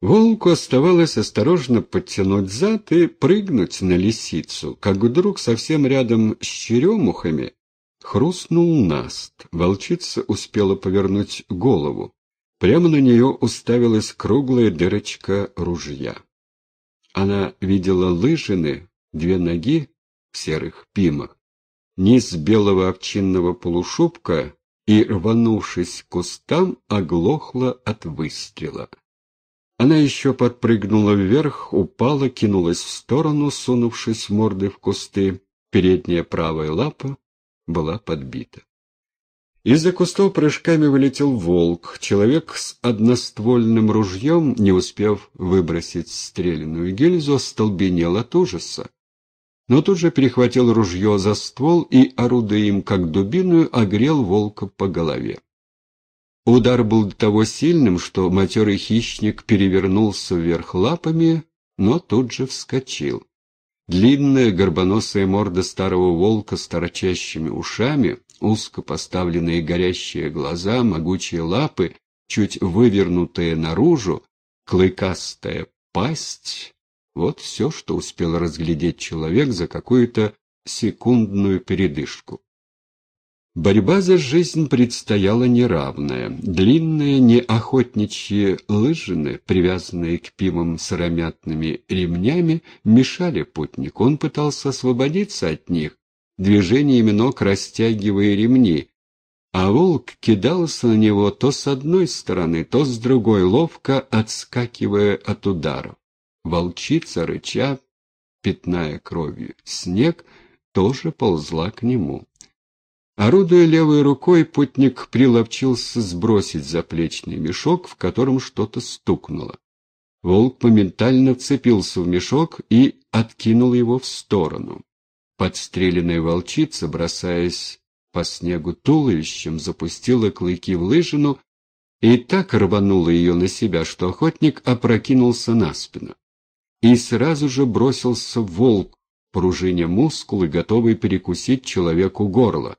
Волку оставалось осторожно подтянуть зад и прыгнуть на лисицу, как вдруг совсем рядом с черемухами хрустнул наст. Волчица успела повернуть голову. Прямо на нее уставилась круглая дырочка ружья. Она видела лыжины, две ноги в серых пимах, низ белого овчинного полушубка и, рванувшись к кустам, оглохла от выстрела. Она еще подпрыгнула вверх, упала, кинулась в сторону, сунувшись мордой в кусты. Передняя правая лапа была подбита. Из-за кустов прыжками вылетел волк. Человек с одноствольным ружьем, не успев выбросить стрелянную гильзу, остолбенел от ужаса. Но тут же перехватил ружье за ствол и, орудуя им как дубиную, огрел волка по голове. Удар был до того сильным, что матерый хищник перевернулся вверх лапами, но тут же вскочил. Длинная горбоносая морда старого волка с торчащими ушами, узко поставленные горящие глаза, могучие лапы, чуть вывернутые наружу, клыкастая пасть — вот все, что успел разглядеть человек за какую-то секундную передышку. Борьба за жизнь предстояла неравная. Длинные неохотничьи лыжины, привязанные к пивам сыромятными ремнями, мешали путнику. Он пытался освободиться от них, движениями ног растягивая ремни, а волк кидался на него то с одной стороны, то с другой, ловко отскакивая от ударов. Волчица, рыча, пятная кровью снег, тоже ползла к нему. Орудуя левой рукой, путник приловчился сбросить заплечный мешок, в котором что-то стукнуло. Волк моментально вцепился в мешок и откинул его в сторону. Подстреленная волчица, бросаясь по снегу туловищем, запустила клыки в лыжину и так рванула ее на себя, что охотник опрокинулся на спину. И сразу же бросился волк, пружиня мускулы, готовый перекусить человеку горло.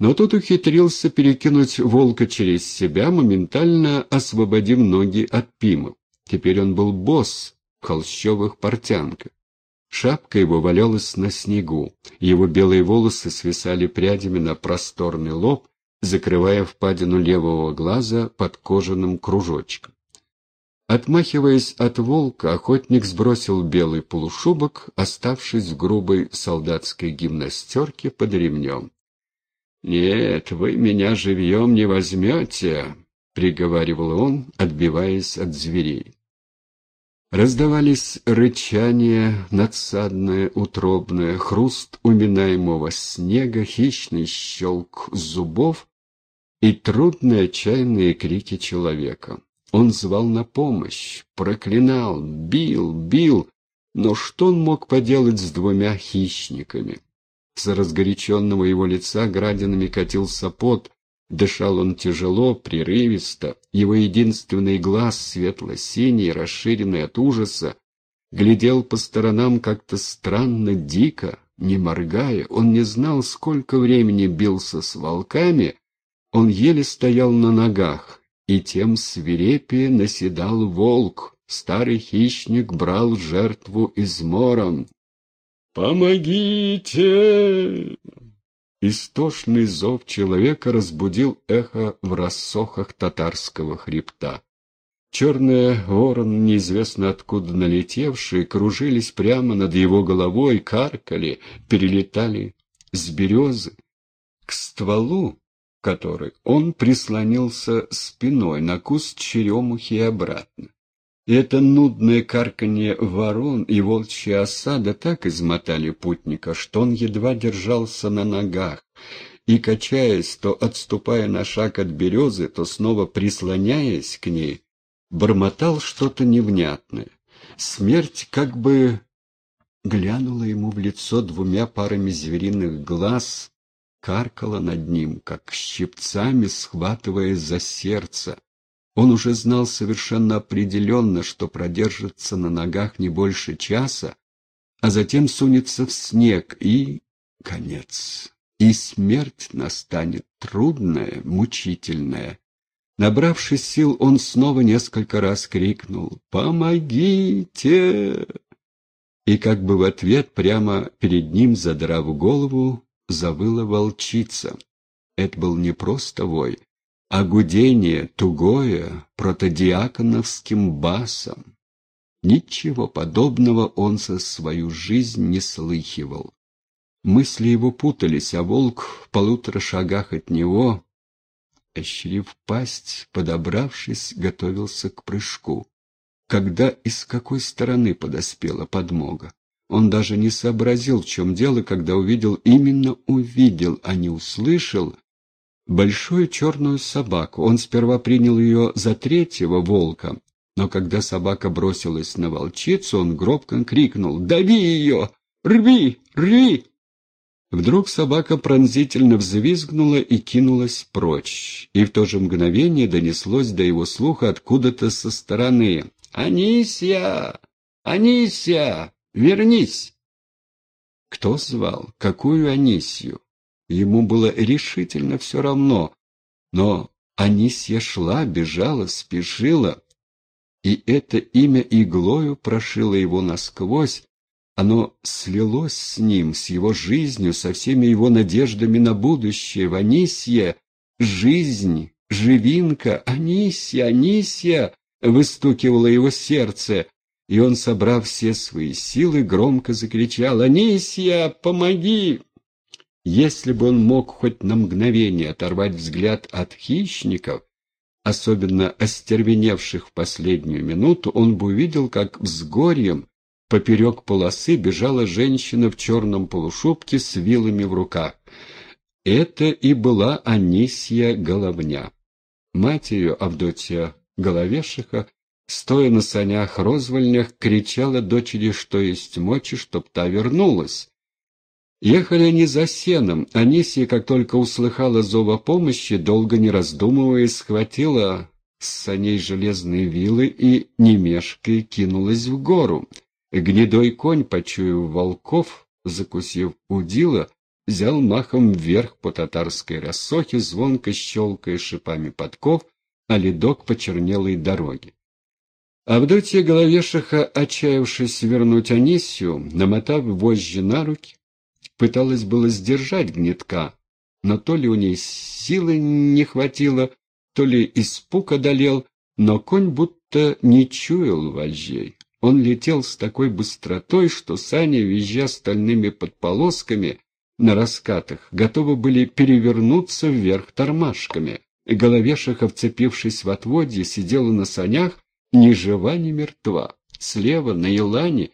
Но тот ухитрился перекинуть волка через себя, моментально освободив ноги от пимов. Теперь он был босс в холщовых портянках. Шапка его валялась на снегу, его белые волосы свисали прядями на просторный лоб, закрывая впадину левого глаза под кожаным кружочком. Отмахиваясь от волка, охотник сбросил белый полушубок, оставшись в грубой солдатской гимнастерке под ремнем. «Нет, вы меня живьем не возьмете», — приговаривал он, отбиваясь от зверей. Раздавались рычания, надсадное, утробное, хруст уминаемого снега, хищный щелк зубов и трудные отчаянные крики человека. Он звал на помощь, проклинал, бил, бил, но что он мог поделать с двумя хищниками? С разгоряченного его лица градинами катился пот, дышал он тяжело, прерывисто, его единственный глаз, светло-синий, расширенный от ужаса, глядел по сторонам как-то странно, дико, не моргая, он не знал, сколько времени бился с волками, он еле стоял на ногах, и тем свирепее наседал волк, старый хищник брал жертву измором, «Помогите!» Истошный зов человека разбудил эхо в рассохах татарского хребта. Черные ворон, неизвестно откуда налетевшие, кружились прямо над его головой, каркали, перелетали с березы к стволу, который он прислонился спиной на куст черемухи и обратно. И это нудное карканье ворон и волчья осада так измотали путника, что он едва держался на ногах, и, качаясь, то отступая на шаг от березы, то снова прислоняясь к ней, бормотал что-то невнятное. Смерть как бы глянула ему в лицо двумя парами звериных глаз, каркала над ним, как щипцами схватывая за сердце, он уже знал совершенно определенно, что продержится на ногах не больше часа, а затем сунется в снег, и конец. И смерть настанет трудная, мучительная. Набравшись сил, он снова несколько раз крикнул «Помогите!» И как бы в ответ прямо перед ним, задрав голову, завыла волчица. Это был не просто вой, а гудение тугое протодиаконовским басом. Ничего подобного он за свою жизнь не слыхивал. Мысли его путались, а волк в полутора шагах от него, ощерив пасть, подобравшись, готовился к прыжку. Когда и с какой стороны подоспела подмога? Он даже не сообразил, в чем дело, когда увидел, именно увидел, а не услышал, большую черную собаку. Он сперва принял ее за третьего волка, но когда собака бросилась на волчицу, он гробко крикнул «Дави ее! Рви! Рви!» Вдруг собака пронзительно взвизгнула и кинулась прочь, и в то же мгновение донеслось до его слуха откуда-то со стороны «Анисия! Анисия! Вернись!» Кто звал? Какую Анисию? Ему было решительно все равно, но Анисия шла, бежала, спешила, и это имя иглою прошило его насквозь, оно слилось с ним, с его жизнью, со всеми его надеждами на будущее. Ванисья, жизнь, живинка, Анисья, Анисья, выстукивало его сердце, и он, собрав все свои силы, громко закричал «Анисья, помоги!» Если бы он мог хоть на мгновение оторвать взгляд от хищников, особенно остервеневших в последнюю минуту, он бы увидел, как взгорьем Поперек полосы бежала женщина в черном полушубке с вилами в руках. Это и была Анисья Головня. Мать ее, Авдотья Головешиха, стоя на санях-розвольнях, кричала дочери, что есть мочи, чтоб та вернулась. Ехали они за сеном. Анисья, как только услыхала зова помощи, долго не раздумывая, схватила с саней железные вилы и, не мешкая, кинулась в гору. Гнедой конь, почуяв волков, закусив удила, взял махом вверх по татарской рассохе, звонко щелкая шипами подков, а ледок почернелой дороги. Авдотья Головешиха, отчаявшись вернуть Анисию, намотав вожжи на руки, пыталась было сдержать гнетка, но то ли у ней силы не хватило, то ли испуг одолел, но конь будто не чуял вожжей. Он летел с такой быстротой, что сани, визжа стальными подполосками на раскатах, готовы были перевернуться вверх тормашками. Головешиха, вцепившись в отводье, сидела на санях, ни жива, ни мертва. Слева, на елане,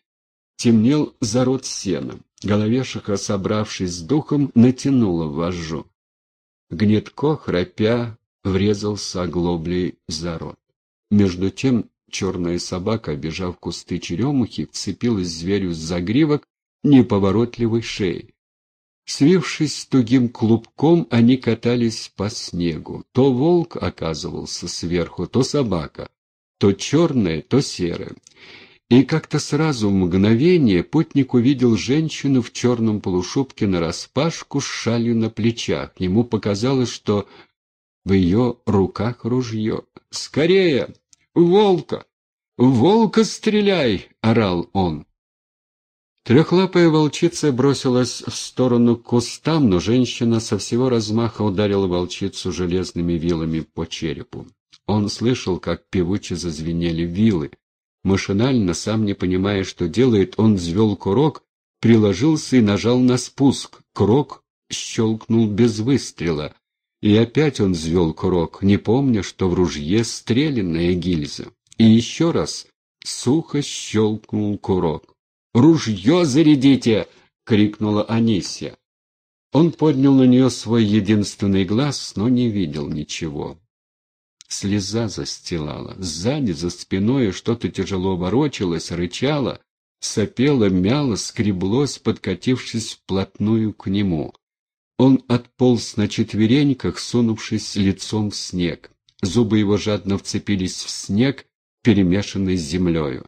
темнел зарод сена. Головешиха, собравшись с духом, натянула вожжу. Гнетко, храпя, врезался оглоблей в зарод. Между тем Черная собака, обежав кусты черемухи, вцепилась зверю с загривок неповоротливой шеи. Свившись тугим клубком, они катались по снегу. То волк оказывался сверху, то собака, то черная, то серая. И как-то сразу в мгновение путник увидел женщину в черном полушубке нараспашку с шалью на плечах. Ему показалось, что в ее руках ружье. «Скорее!» «Волка! Волка стреляй!» — орал он. Трехлапая волчица бросилась в сторону к кустам, но женщина со всего размаха ударила волчицу железными вилами по черепу. Он слышал, как певуче зазвенели вилы. Машинально, сам не понимая, что делает, он взвел курок, приложился и нажал на спуск. Курок щелкнул без выстрела. И опять он взвел курок, не помня, что в ружье стрелянная гильза. И еще раз сухо щелкнул курок. «Ружье зарядите!» — крикнула Анисия. Он поднял на нее свой единственный глаз, но не видел ничего. Слеза застилала. Сзади, за спиной что-то тяжело ворочалось, рычало, сопело, мяло, скреблось, подкатившись вплотную к нему. Он отполз на четвереньках, сунувшись лицом в снег. Зубы его жадно вцепились в снег, перемешанный с землею.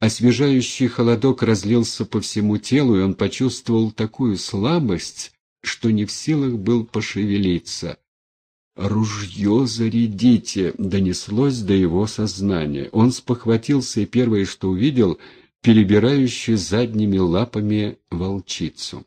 Освежающий холодок разлился по всему телу, и он почувствовал такую слабость, что не в силах был пошевелиться. «Ружье зарядите!» — донеслось до его сознания. Он спохватился и первое, что увидел, перебирающую задними лапами волчицу.